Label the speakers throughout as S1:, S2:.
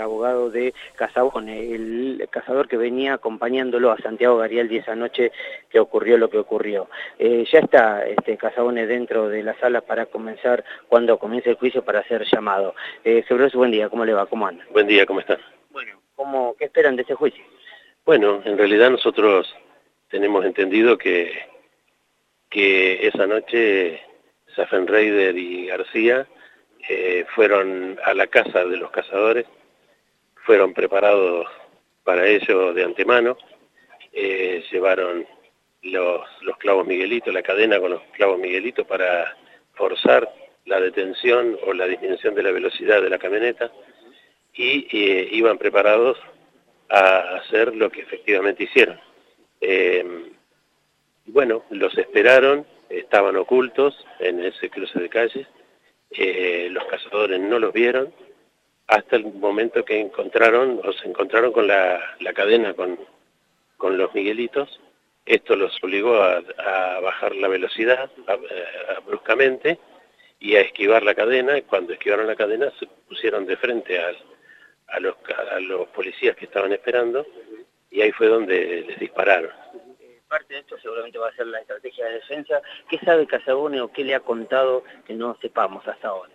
S1: abogado de Casabone, el cazador que venía acompañándolo a Santiago Garialdi esa noche que ocurrió lo que ocurrió. Eh, ya está este, Casabone dentro de la sala para comenzar, cuando comience el juicio, para ser llamado. Eh, buen día, ¿cómo le va? ¿Cómo anda?
S2: Buen día, ¿cómo están?
S1: Bueno, ¿cómo, ¿qué esperan de ese juicio?
S2: Bueno, en realidad nosotros tenemos entendido que, que esa noche Safenreider y García eh, fueron a la casa de los cazadores, fueron preparados para ello de antemano, eh, llevaron los, clavos Miguelito, la cadena con los clavos Miguelito para forzar la detención o la disminución de la velocidad de la camioneta y eh, iban preparados a hacer lo que efectivamente hicieron. bueno, los esperaron, estaban ocultos en ese cruce de calles, eh, los cazadores no los vieron hasta el momento que encontraron o se encontraron con la, cadena con, los Miguelitos. Esto los obligó a, bajar la velocidad bruscamente y a esquivar la cadena. Cuando esquivaron la cadena se pusieron de frente a, a los policías que estaban esperando y ahí fue donde les dispararon
S1: parte de esto seguramente va a ser la estrategia de defensa. ¿Qué sabe Casabone o qué le ha contado que no sepamos hasta ahora?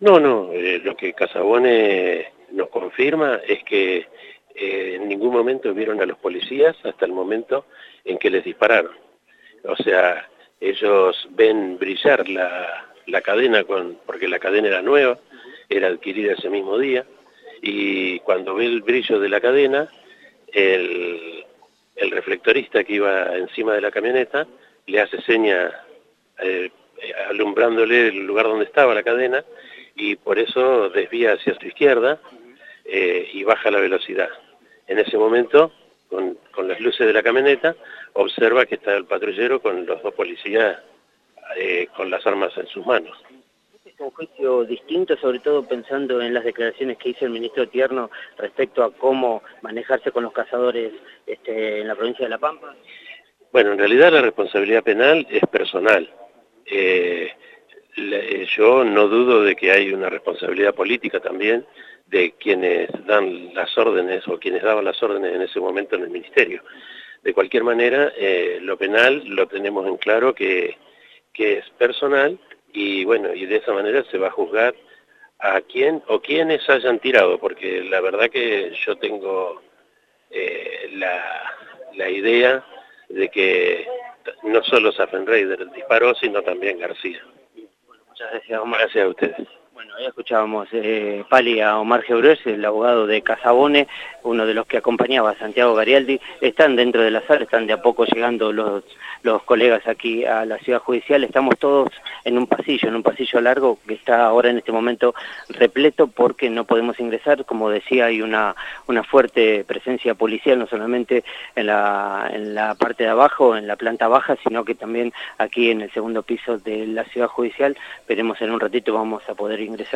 S2: No, no, eh, lo que Casabone nos confirma es que eh, en ningún momento vieron a los policías hasta el momento en que les dispararon. O sea, ellos ven brillar la, la cadena, con, porque la cadena era nueva, era adquirida ese mismo día, y cuando ve el brillo de la cadena, el, el reflectorista que iba encima de la camioneta le hace seña eh, alumbrándole el lugar donde estaba la cadena y por eso desvía hacia su izquierda eh, y baja la velocidad. En ese momento, con, las luces de la camioneta, observa que está el patrullero con los dos policías eh, con las armas en sus manos
S1: un juicio distinto, sobre todo pensando en las declaraciones que hizo el ministro Tierno respecto a cómo manejarse con los cazadores este, en la provincia de La Pampa?
S2: Bueno, en realidad la responsabilidad penal es personal. Eh, yo no dudo de que hay una responsabilidad política también de quienes dan las órdenes o quienes daban las órdenes en ese momento en el ministerio. De cualquier manera, eh, lo penal lo tenemos en claro que, que es personal y bueno, y de esa manera se va a juzgar a quién o quienes hayan tirado, porque la verdad que yo tengo eh, la, la, idea de que no solo Safenreider disparó, sino también García.
S1: Omar. Gracias a ustedes. Escuchábamos eh, Pali a Omar Gebrés, el abogado de Casabone, uno de los que acompañaba a Santiago Garialdi. Están dentro de la sala, están de a poco llegando los, los colegas aquí a la ciudad judicial. Estamos todos en un pasillo, en un pasillo largo que está ahora en este momento repleto porque no podemos ingresar. Como decía, hay una, una fuerte presencia policial, no solamente en la, en la parte de abajo, en la planta baja, sino que también aquí en el segundo piso de la ciudad judicial. Veremos en un ratito, vamos a poder ingresar.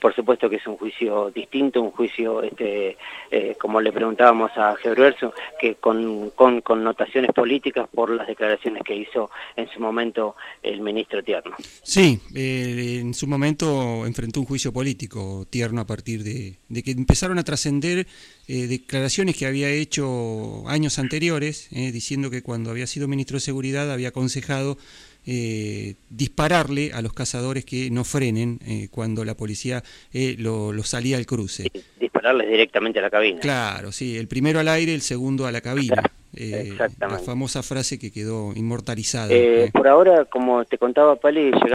S1: Por supuesto que es un juicio distinto, un juicio, este, eh, como le preguntábamos a Gebruerso, que con, con connotaciones políticas por las declaraciones que hizo en su momento el ministro Tierno.
S3: Sí, eh, en su momento enfrentó un juicio político Tierno a partir de, que empezaron a trascender eh, declaraciones que había hecho años anteriores, diciendo que cuando había sido ministro de Seguridad había aconsejado eh, dispararle a los cazadores que no frenen eh, cuando la policía eh, lo, salía al cruce.
S1: dispararles directamente a la cabina.
S3: Claro, sí, el primero al aire, el segundo a la cabina. la famosa frase que quedó inmortalizada.
S1: por ahora, como te contaba Pali,